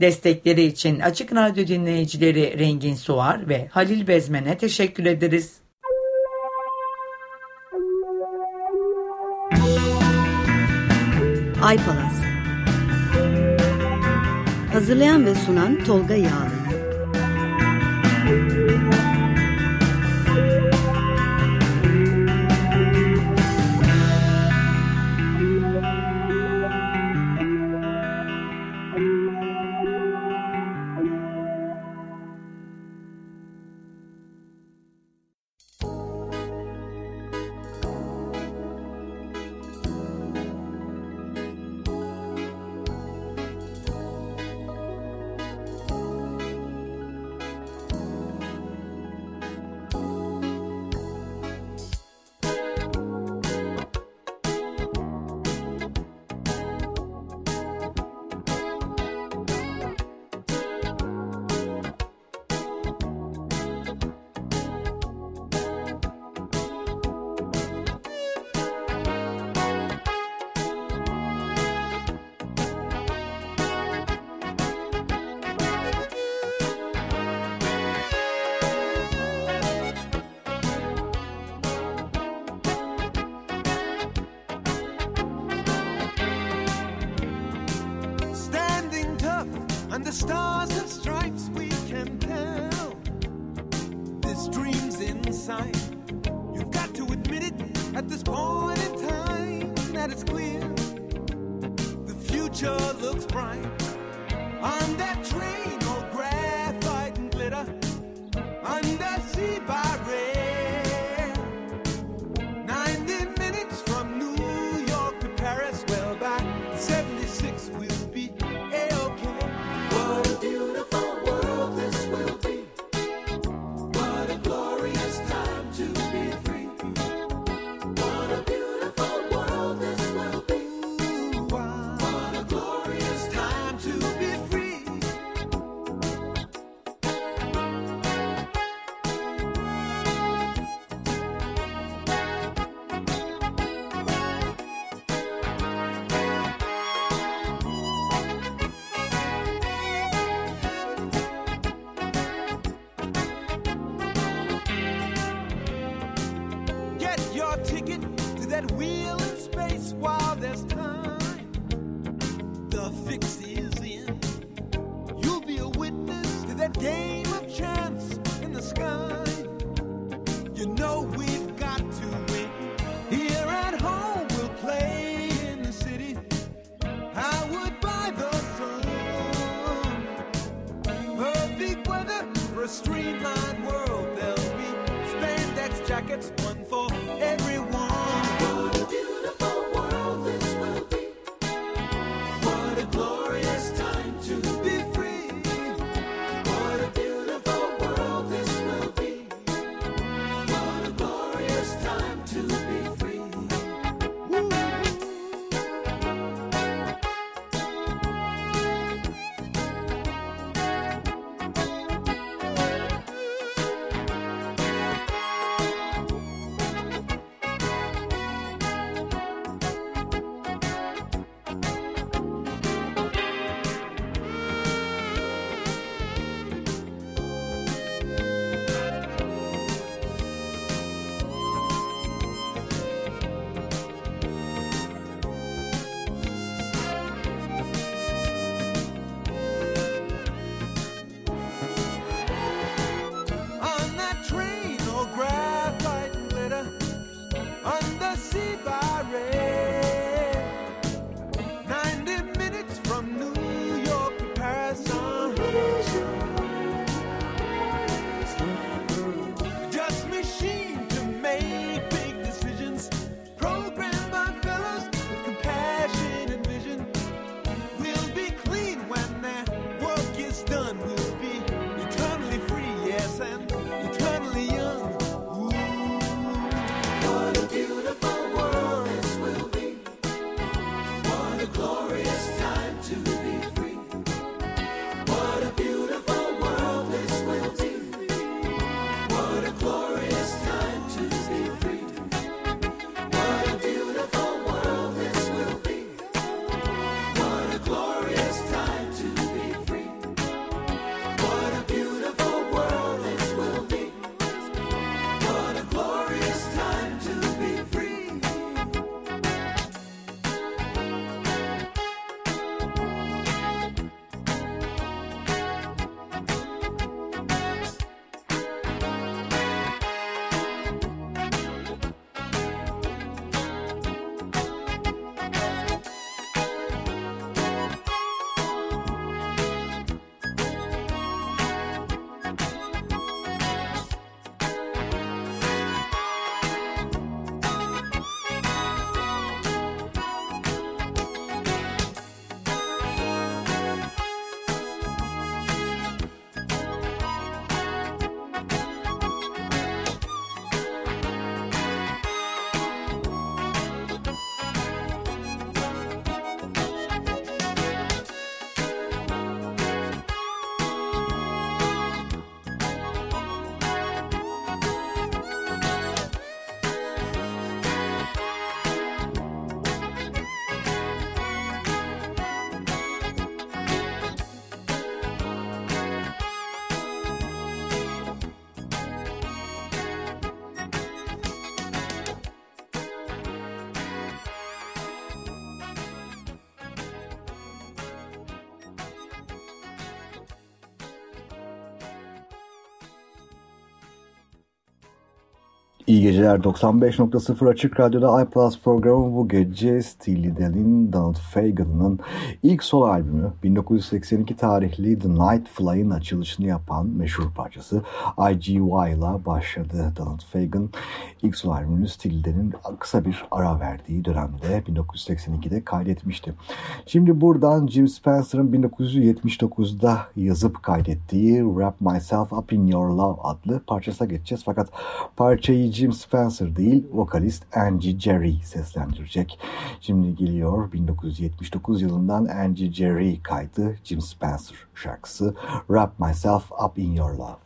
Destekleri için Açık Radyo dinleyicileri Rengin Suar ve Halil Bezmen'e teşekkür ederiz. Ay Palas Hazırlayan ve sunan Tolga Yağlı İyi geceler 95.0 Açık Radyo'da iPlus programı bu gece Steely Dan'in Donald Fagen'ın ilk solo albümü 1982 tarihli The Night Fly'ın açılışını yapan meşhur parçası IGY ile başladı. Donald Fagen ilk solo albümünü Steely Dan'in kısa bir ara verdiği dönemde 1982'de kaydetmişti. Şimdi buradan Jim Spencer'ın 1979'da yazıp kaydettiği Wrap Myself Up In Your Love adlı parçasına geçeceğiz. Fakat parçayı Jim Spencer değil, vokalist Angie Jerry seslendirecek. Şimdi geliyor 1979 yılından Angie Jerry kaydı Jim Spencer şarkısı Wrap Myself Up In Your Love.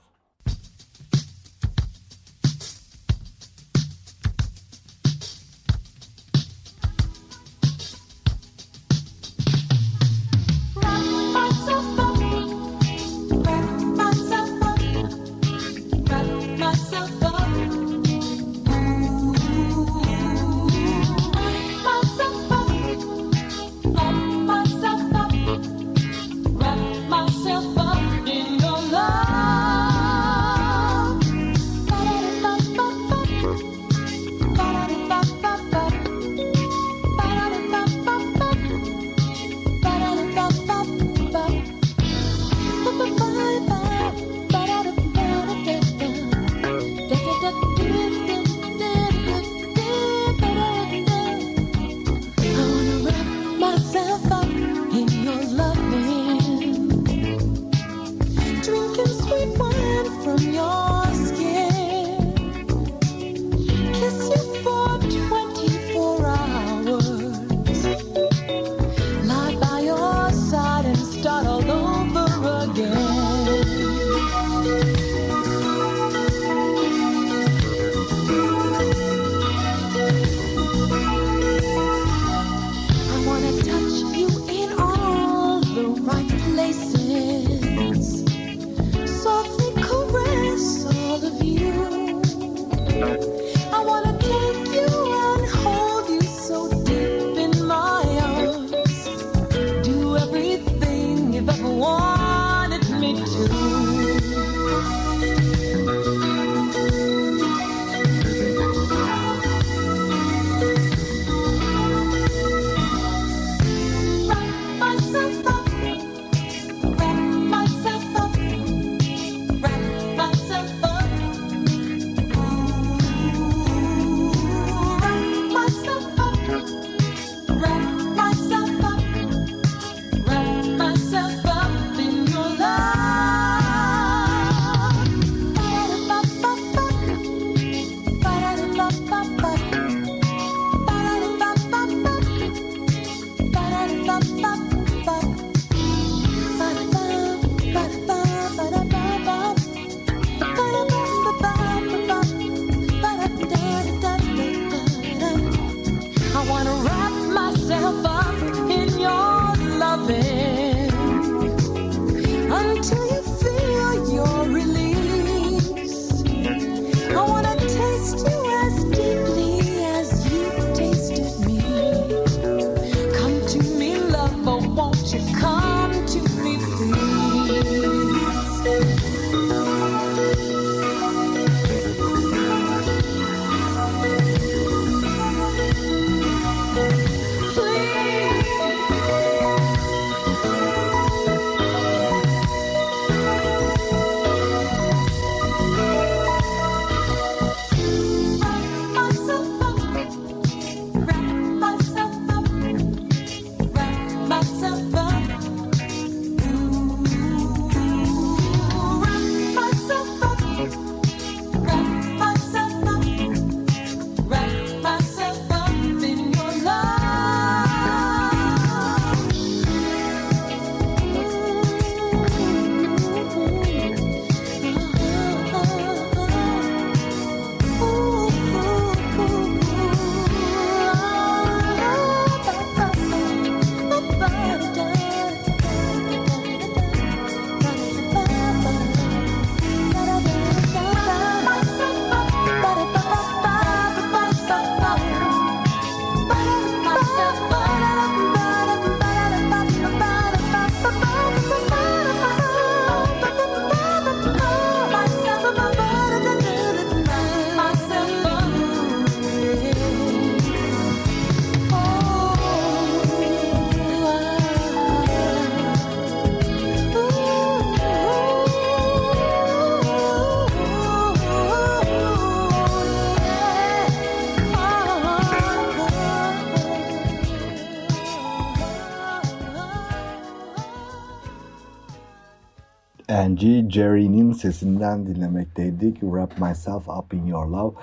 Jerry'nin sesinden dinlemekteydik. Wrap Myself Up In Your Love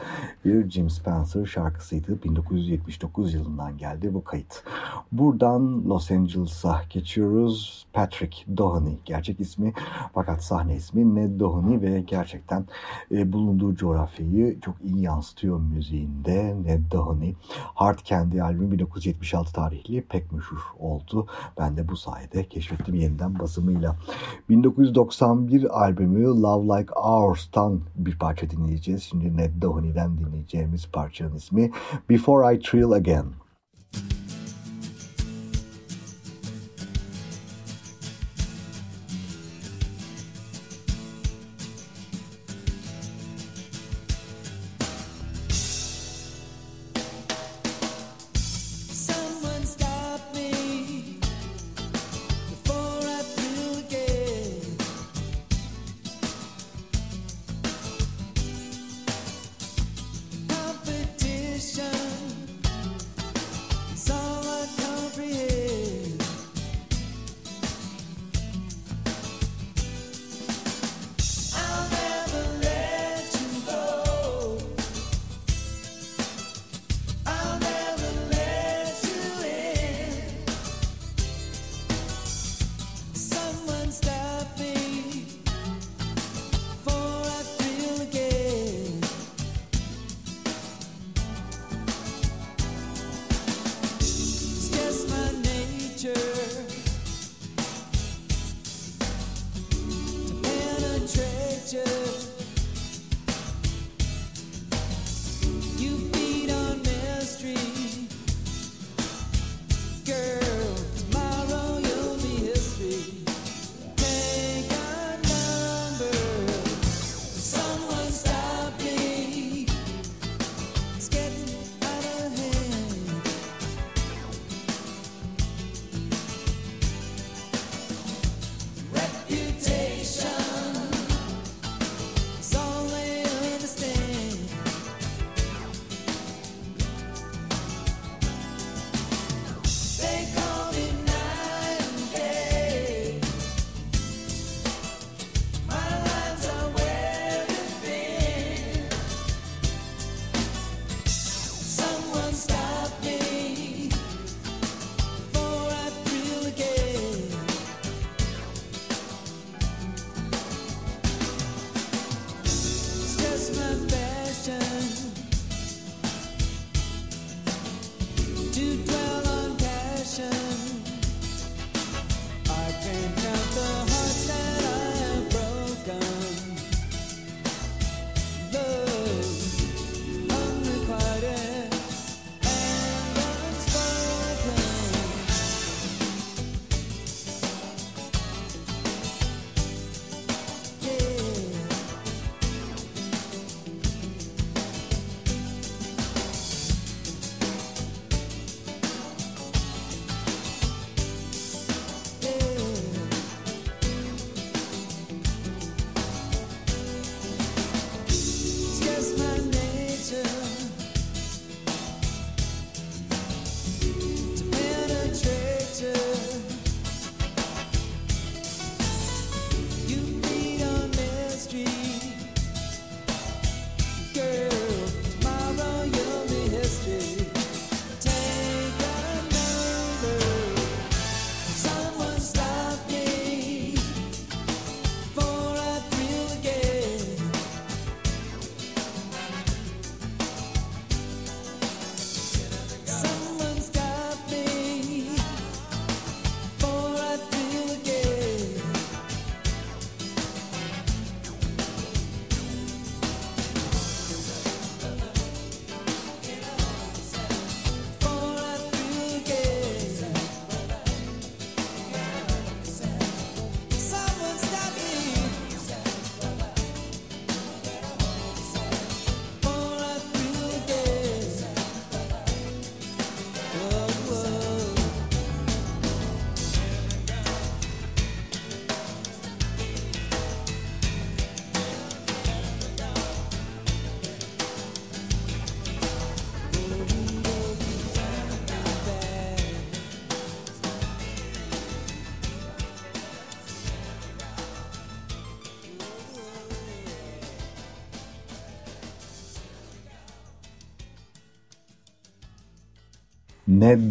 bir Jim Spencer şarkısıydı. 1979 yılından geldi bu kayıt. Buradan Los Angeles'a geçiyoruz. Patrick Doheny gerçek ismi fakat sahne ismi Ned Doheny ve gerçekten e, bulunduğu coğrafyayı çok iyi yansıtıyor müziğinde Ned Doheny. Hard Candy albümü 1976 tarihli pek meşhur oldu. Ben de bu sayede keşfettim yeniden basımıyla. 1991 albümü Love Like Ours'tan bir parça dinleyeceğiz. Şimdi Ned Dohony'den dinleyeceğimiz parçanın ismi Before I Trill Again. Ned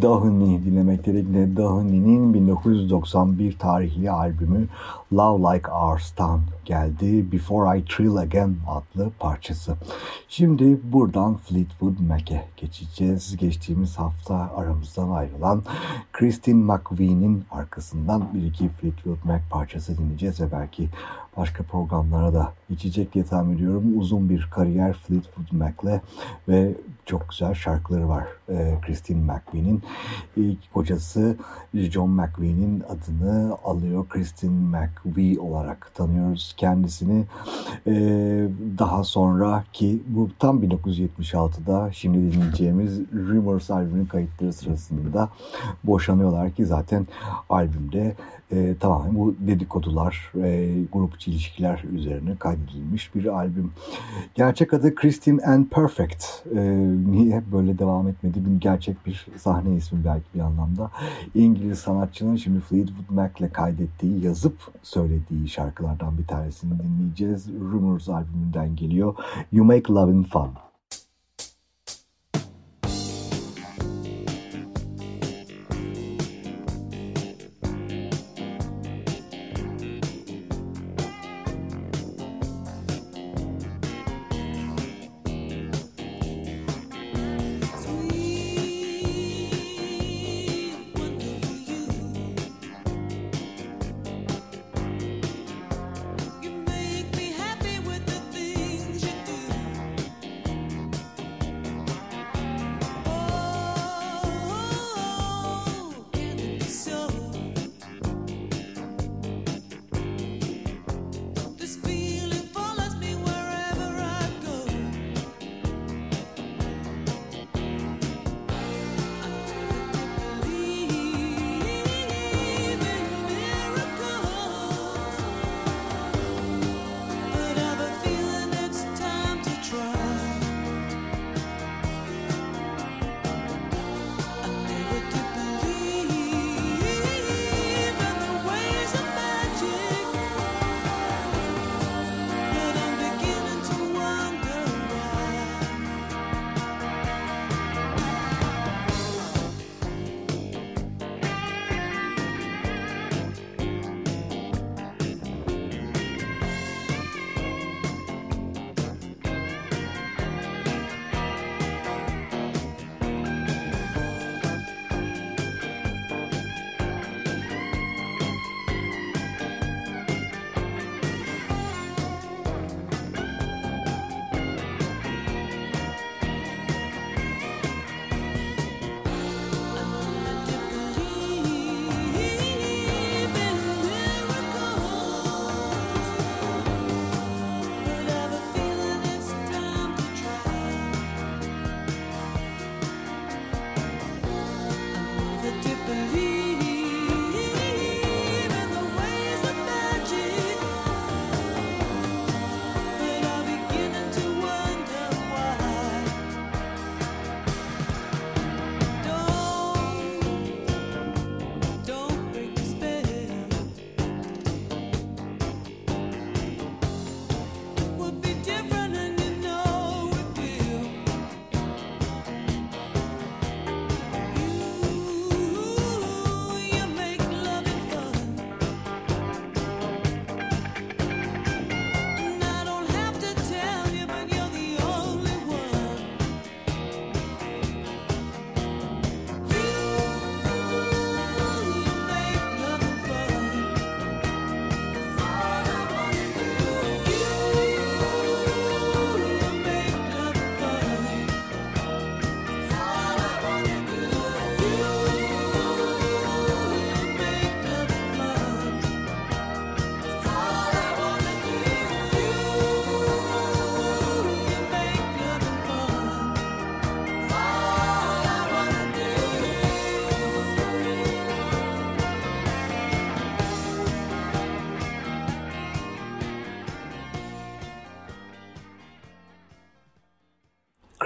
Doheny dinlemekteydik. Ned Doheny'nin 1991 tarihli albümü Love Like Ours'tan geldi. Before I Trill Again adlı parçası. Şimdi buradan Fleetwood Mac'e geçeceğiz. Geçtiğimiz hafta aramızdan ayrılan Christine McVie'nin arkasından bir iki Fleetwood Mac parçası dinleyeceğiz ve belki başka programlara da geçecek diye tahmin ediyorum. Uzun bir kariyer Fleetwood Mac'le ve çok güzel şarkıları var e, Christine McVie'nin. İlk kocası John McVie'nin adını alıyor. Christine McVie olarak tanıyoruz kendisini. E, daha sonra ki bu tam 1976'da şimdi dinleyeceğimiz Rumors albümünün kayıtları sırasında boşanıyorlar ki zaten albümde e, tamamen bu dedikodular, e, grupçu ilişkiler üzerine kaydedilmiş bir albüm. Gerçek adı Christine and Perfect. E, niye böyle devam etmedi? Bir gerçek bir sahne ismi belki bir anlamda. İngiliz sanatçının şimdi Fleetwood Mac'le kaydettiği, yazıp söylediği şarkılardan bir tanesini dinleyeceğiz. Rumors albümünden geliyor. You Make Loving Fun.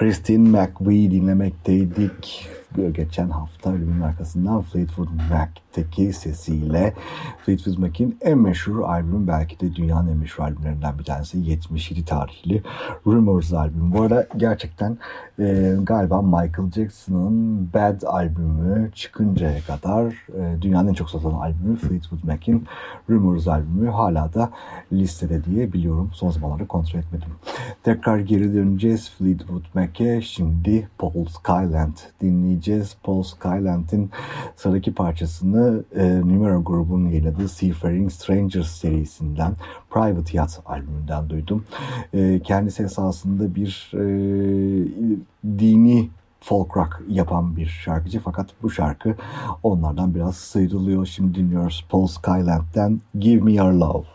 Christine McVie dinlemekteydik. geçen hafta ölümün arkasından Fleetwood Mac'teki sesiyle Fleetwood Mac'in en meşhur albümü belki de dünyanın en meşhur albümlerinden bir tanesi 77 tarihli Rumors albümü. Bu arada gerçekten e, galiba Michael Jackson'ın Bad albümü çıkıncaya kadar e, dünyanın en çok satılan albümü Fleetwood Mac'in Rumors albümü hala da listede diye biliyorum. Son zamanlarda kontrol etmedim. Tekrar geri döneceğiz Fleetwood Mac'e. Şimdi Paul Skyland dinleyeceğiz. Paul Skyland'in sıradaki parçasını e, Numero grubunun yayınladığı Seafaring Strangers serisinden Private Yacht albümünden duydum. E, kendisi esasında bir e, dini folk rock yapan bir şarkıcı fakat bu şarkı onlardan biraz sıyrılıyor. Şimdi dinliyoruz Paul Skyland'den Give Me Your Love.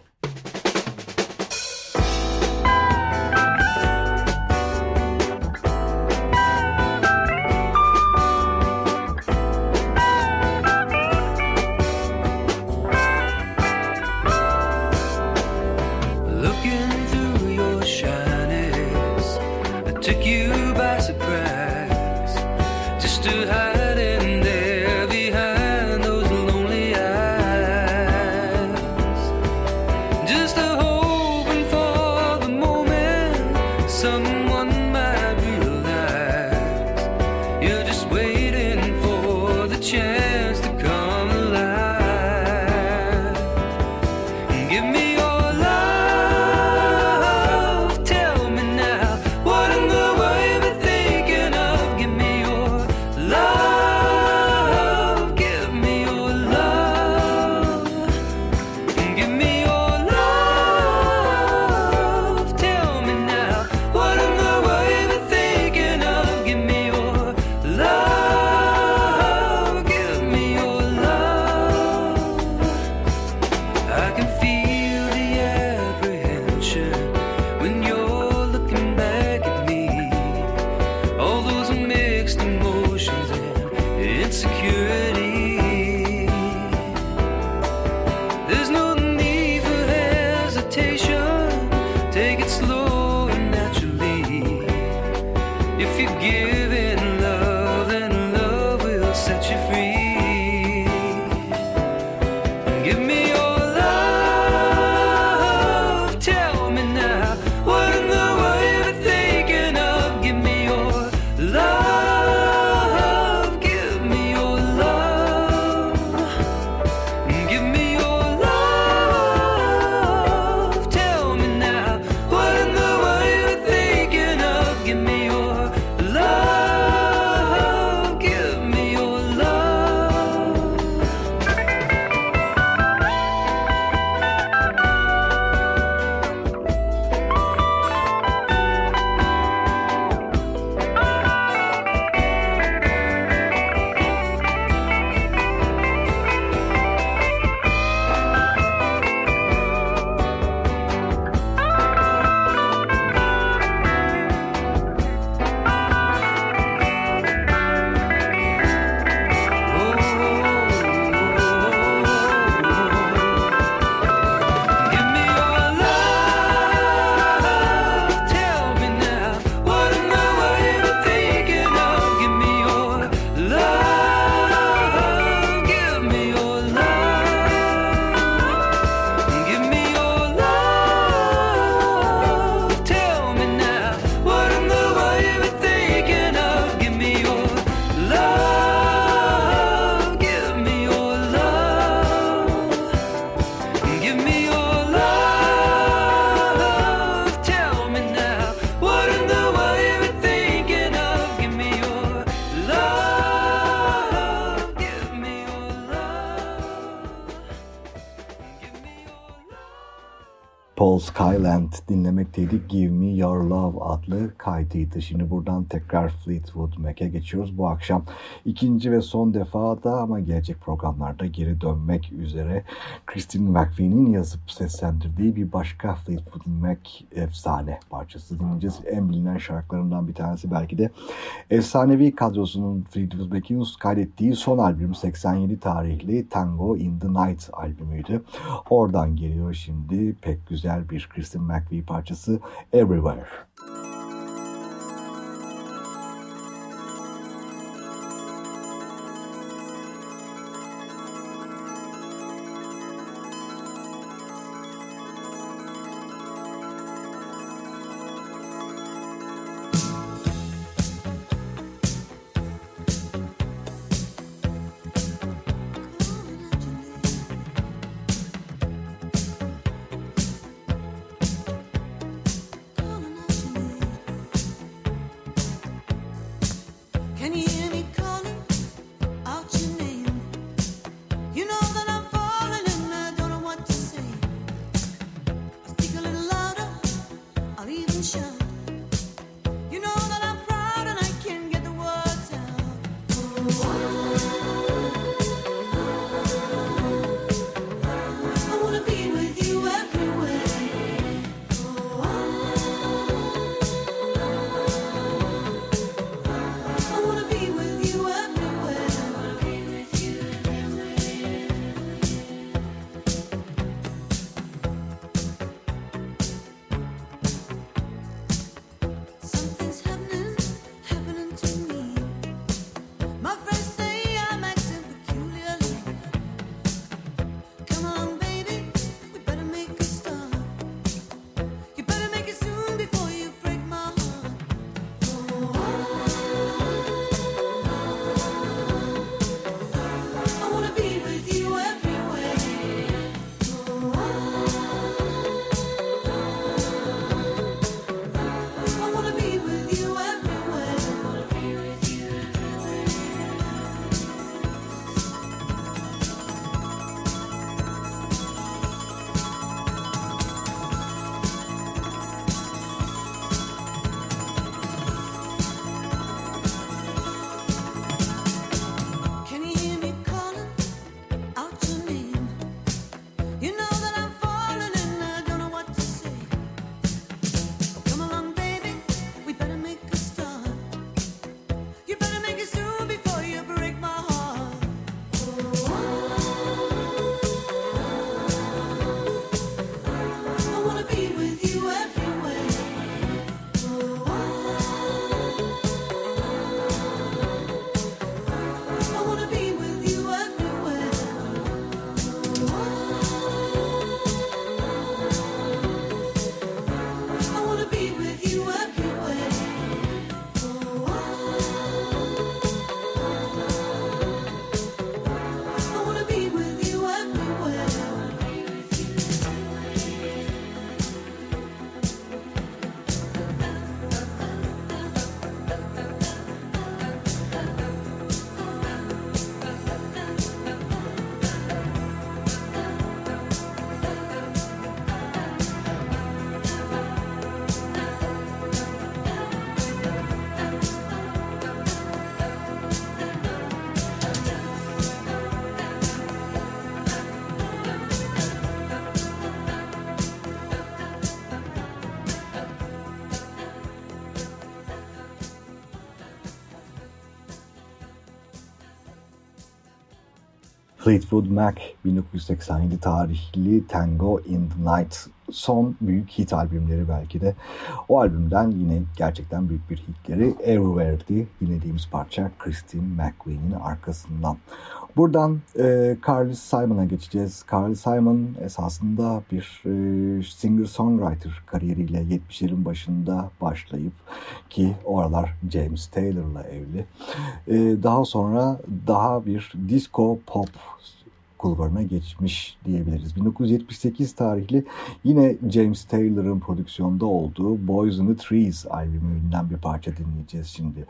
Skyland dinlemekteydik. Give Me Your Love adlı kaydıydı. Şimdi buradan tekrar Fleetwood Mac'e geçiyoruz. Bu akşam ikinci ve son defa da ama gelecek programlarda geri dönmek üzere Christine McVie'nin yazıp seslendirdiği bir başka Fleetwood Mac efsane parçası dinleyeceğiz. En bilinen şarkılarından bir tanesi belki de efsanevi kadrosunun Fleetwood Mac'in kaydettiği son albüm 87 tarihli Tango in the Night albümüydü. Oradan geliyor şimdi pek güzel bir Kristen McVie parçası Everywhere. Fleetwood Mac 1987 tarihli Tango in the Night son büyük hit albümleri belki de. O albümden yine gerçekten büyük bir hitleri Everywhere'di dinlediğimiz parça Christine McQueen'in arkasından. Buradan e, Carly Simon'a geçeceğiz. Carly Simon esasında bir e, singer-songwriter kariyeriyle 70'lerin başında başlayıp ki oralar James Taylor'la evli. E, daha sonra daha bir disco pop kulvarına geçmiş diyebiliriz. 1978 tarihli yine James Taylor'ın prodüksiyonda olduğu Boys in the Trees albümünden bir parça dinleyeceğiz şimdi.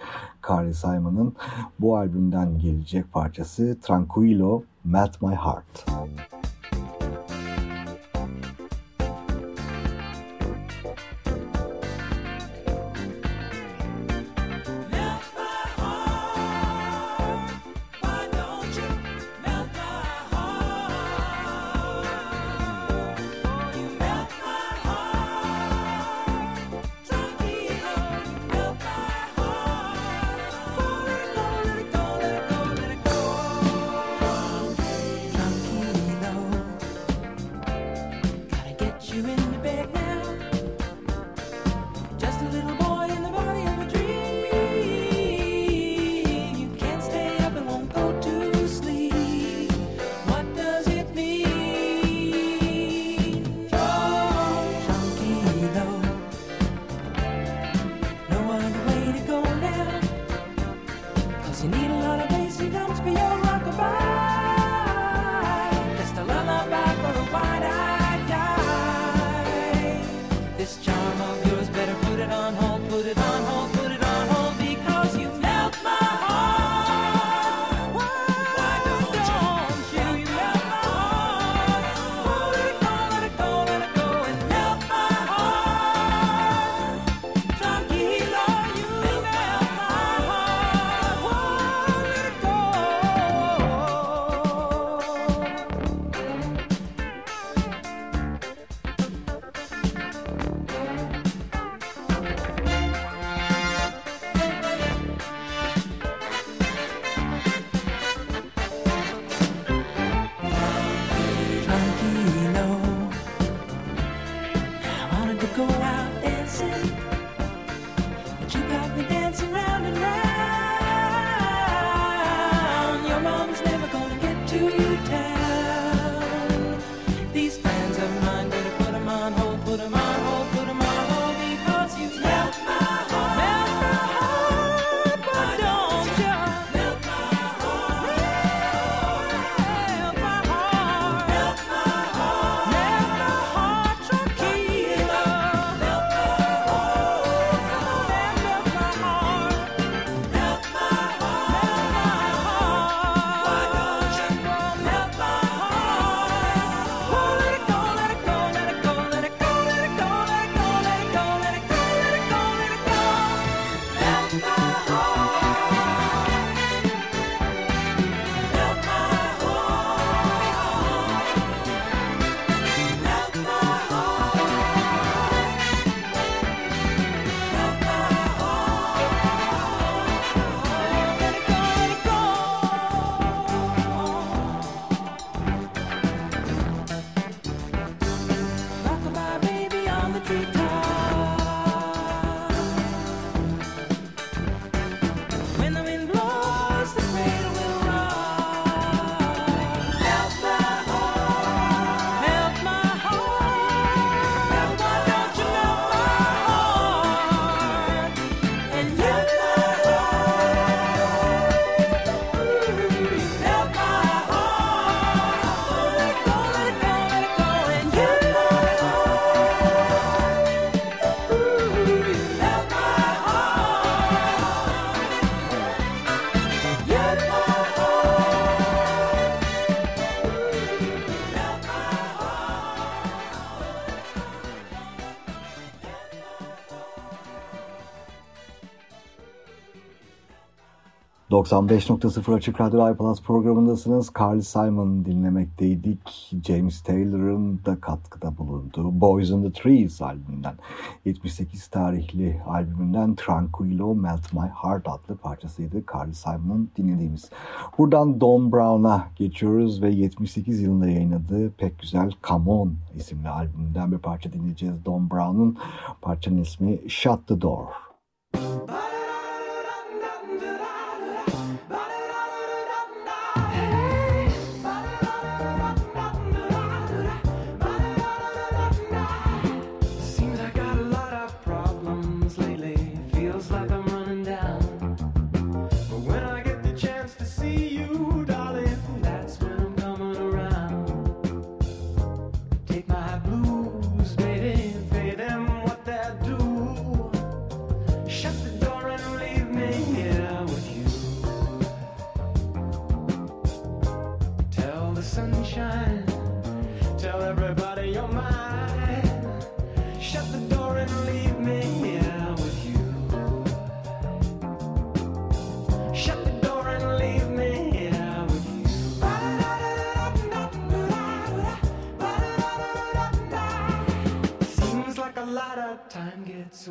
Carly Simon'ın bu albümden gelecek parçası Tranquilo Melt My Heart. Müzik 95.0 Açık Radyo iPlus programındasınız. Carl Simon dinlemekteydik. James Taylor'ın da katkıda bulunduğu Boys in the Trees albümünden. 78 tarihli albümünden Tranquilo Melt My Heart adlı parçasıydı Carl Simon'ın dinlediğimiz. Buradan Don Brown'a geçiyoruz ve 78 yılında yayınladığı pek güzel Come On isimli albümünden bir parça dinleyeceğiz. Don Brown'un parçanın ismi Shut the Door.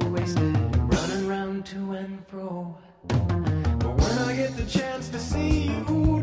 wasted running round to and fro. But when I get the chance to see you.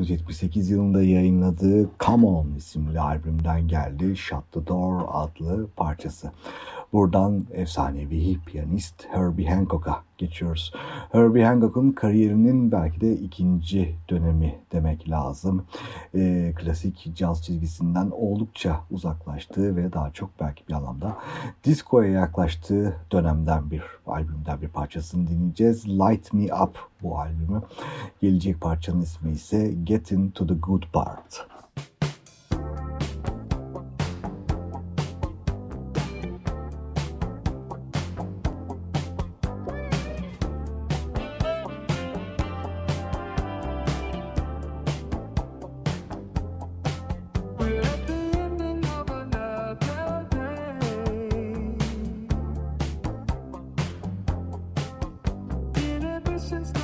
1978 yılında yayınladığı Come On isimli albümden geldi Shut the Door adlı parçası. Buradan efsanevi piyanist Herbie Hancock'a geçiyoruz. Herbie Hancock'un kariyerinin belki de ikinci dönemi demek lazım. Ee, klasik caz çizgisinden oldukça uzaklaştığı ve daha çok belki bir anlamda diskoya yaklaştığı dönemden bir albümden bir parçasını dinleyeceğiz. Light Me Up bu albümü. Gelecek parçanın ismi ise Get Into The Good Part. We're since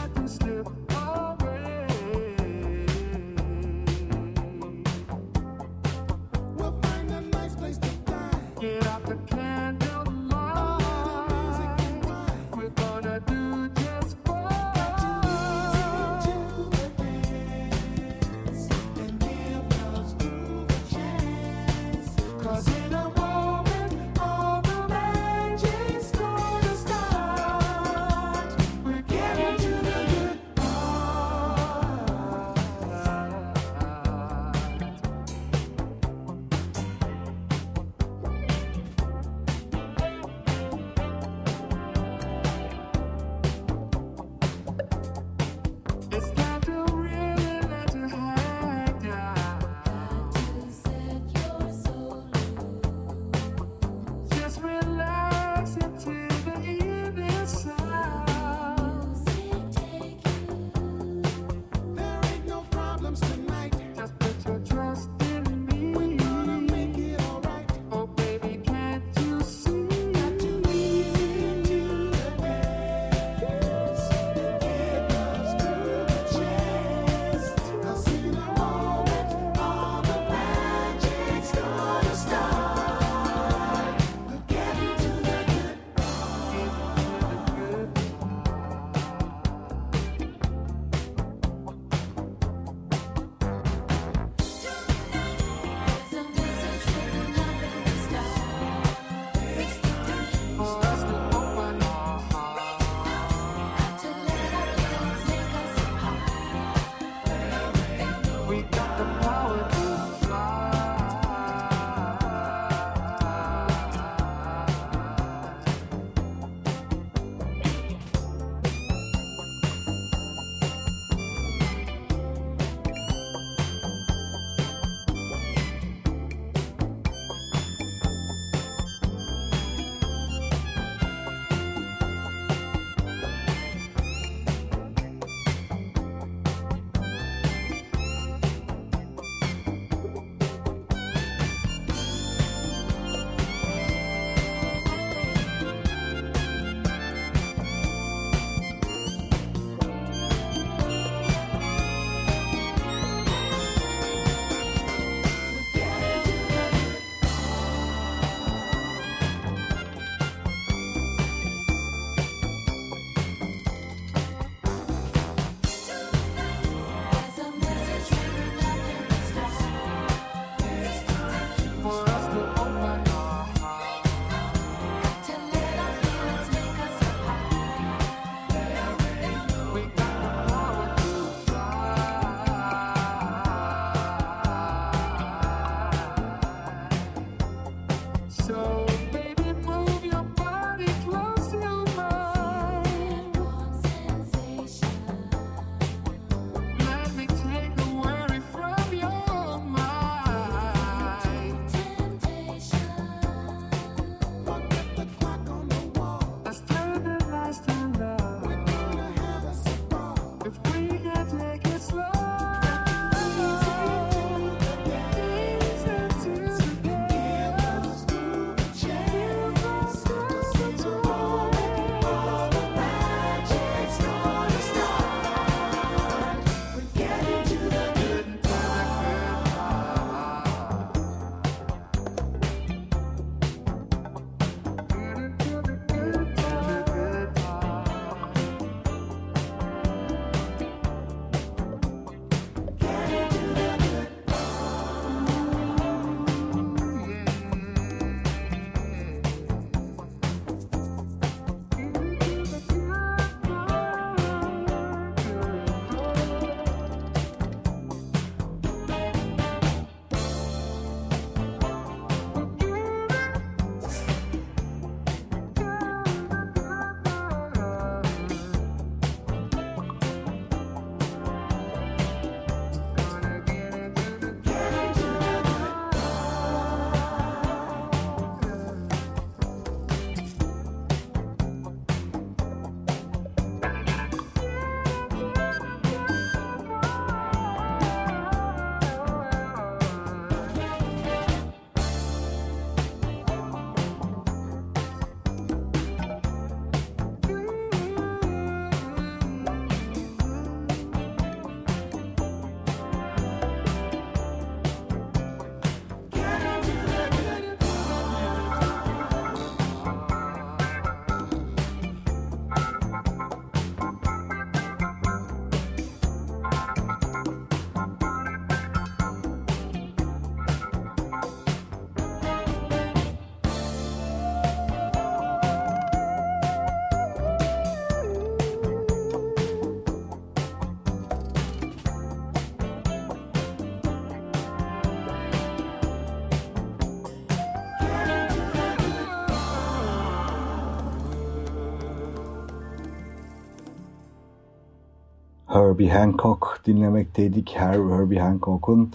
Herbie Hancock dinlemekteydik. Her Herbie Hancock'un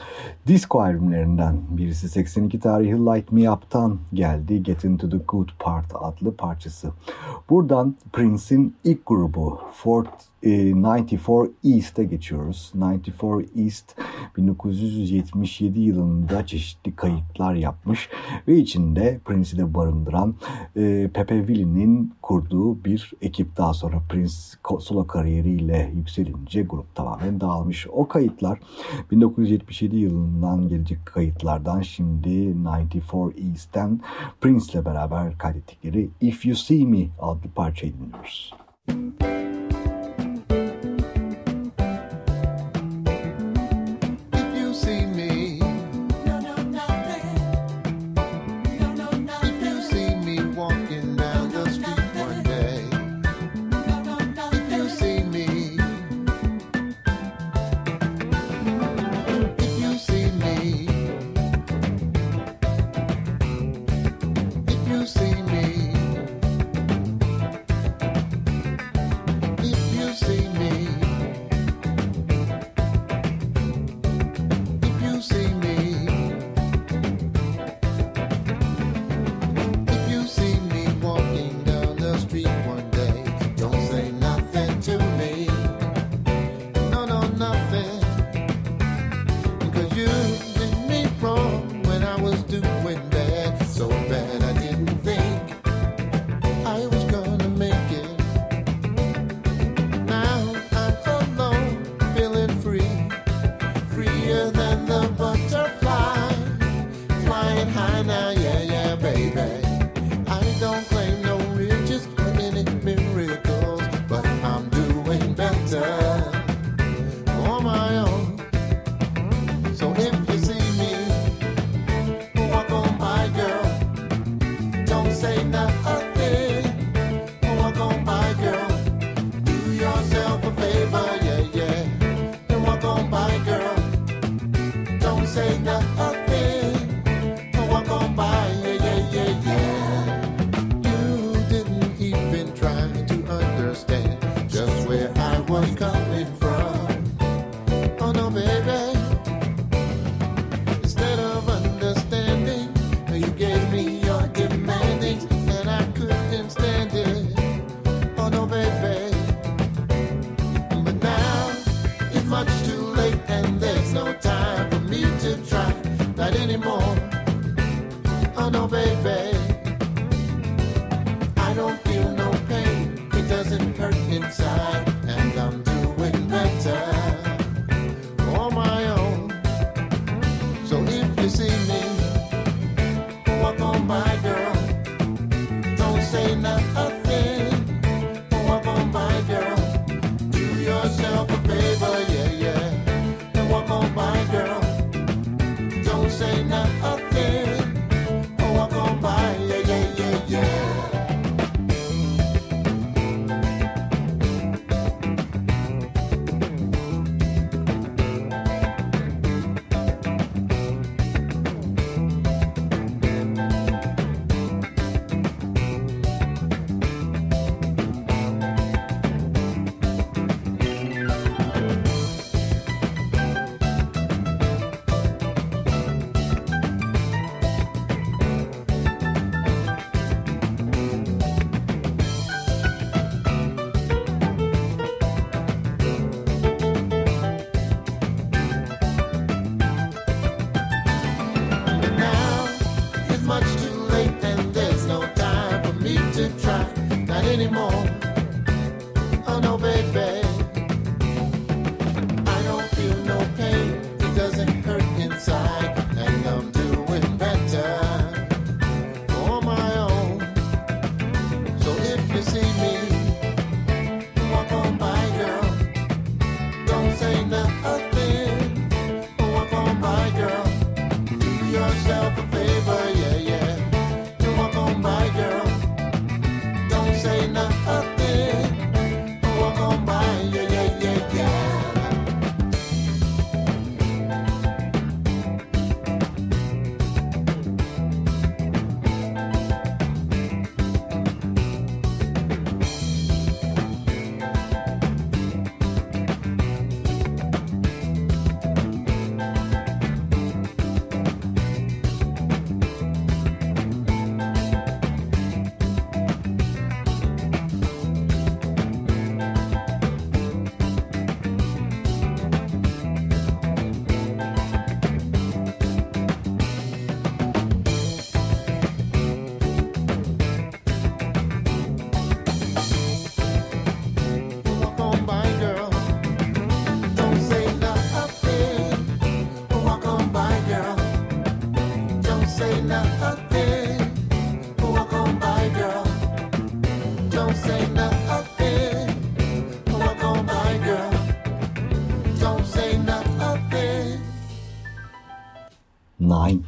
disco albümlerinden birisi 82 tarihli Light Me Up'tan geldi. Get Into The Good Part adlı parçası. Buradan Prince'in ilk grubu Fort ee, 94 East'e geçiyoruz. 94 East 1977 yılında çeşitli kayıtlar yapmış ve içinde Prince'i de barındıran e, Pepe Willy'nin kurduğu bir ekip daha sonra Prince solo kariyeriyle yükselince grup tamamen dağılmış. O kayıtlar 1977 yılından gelecek kayıtlardan şimdi 94 East'ten Prince'le beraber kaydettikleri If You See Me adlı parçayı dinliyoruz. Müzik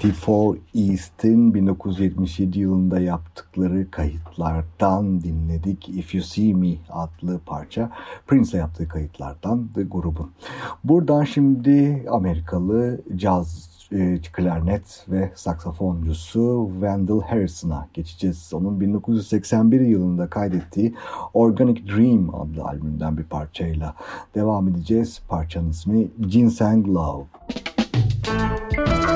94 East'in 1977 yılında yaptıkları kayıtlardan dinledik. If You See Me adlı parça Prince'le yaptığı kayıtlardan ve grubun. Buradan şimdi Amerikalı caz e, klarnet ve saksafoncusu Wendell Harrison'a geçeceğiz. Onun 1981 yılında kaydettiği Organic Dream adlı albümünden bir parçayla devam edeceğiz. Parçanın ismi Ginseng Love. love,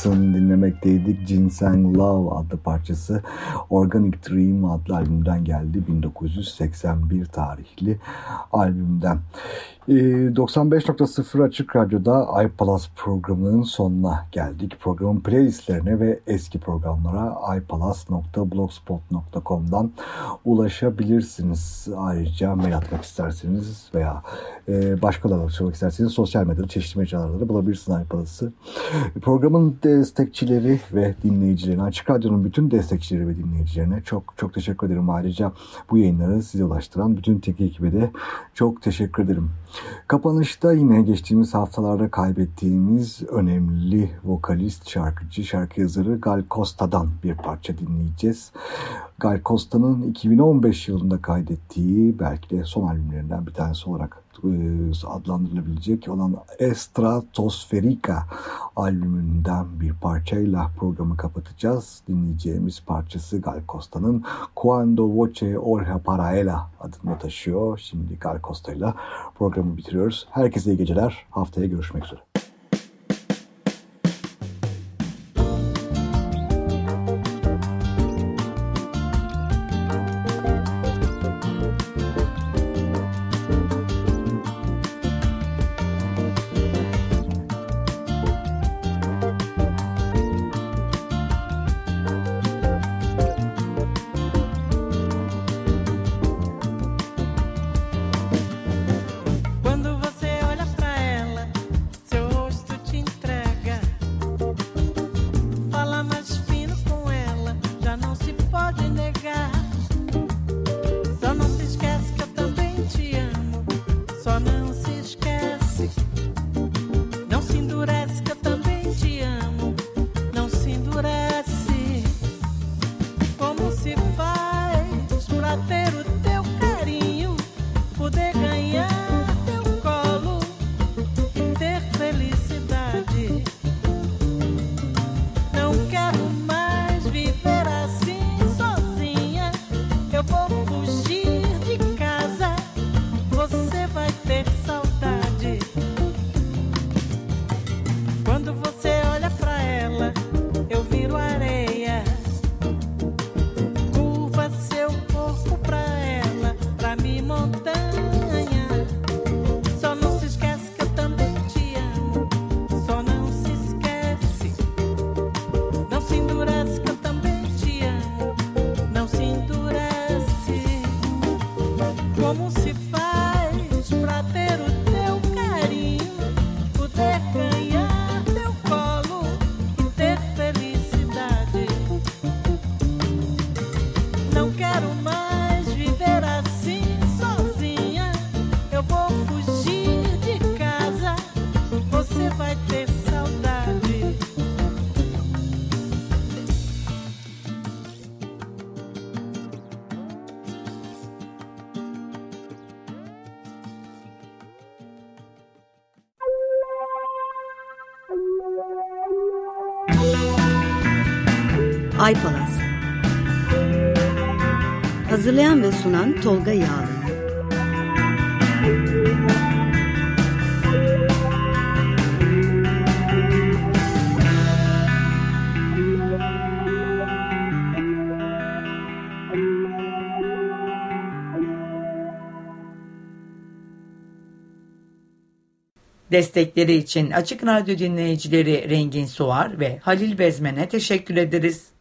Harrison dinlemekteydik. Ginseng Love adlı parçası Organic Dream adlı albümden geldi. 1981 tarihli albümden. Ee, 95.0 Açık Radyo'da iPalaz programının sonuna geldik. Programın playlistlerine ve eski programlara iPalaz.blogspot.com'dan ulaşabilirsiniz. Ayrıca mail atmak isterseniz veya e, başkalarına ulaşmak isterseniz sosyal medyada çeşitli mecralarda bulabilirsiniz iPalaz'ı. Programın destekçileri ve dinleyicilerine, Açık Radyo'nun bütün destekçileri ve dinleyicilerine çok çok teşekkür ederim. Ayrıca bu yayınları size ulaştıran bütün teknik ekibe de çok teşekkür ederim. Kapanışta yine geçtiğimiz haftalarda kaybettiğimiz önemli vokalist, şarkıcı, şarkı yazarı Gal Costa'dan bir parça dinleyeceğiz. Gal Costa'nın 2015 yılında kaydettiği belki de son albümlerinden bir tanesi olarak adlandırılabilecek olan Estratosferica albümünden bir parçayla programı kapatacağız. Dinleyeceğimiz parçası Gal Costa'nın Quando Voce Orha Paraela adını taşıyor. Şimdi Gal Costa ile programı bitiriyoruz. Herkese iyi geceler. Haftaya görüşmek üzere. Ve sunan Tolga Yağlı. Destekleri için Açık Radyo dinleyicileri Rengin Suar ve Halil Bezmen'e teşekkür ederiz.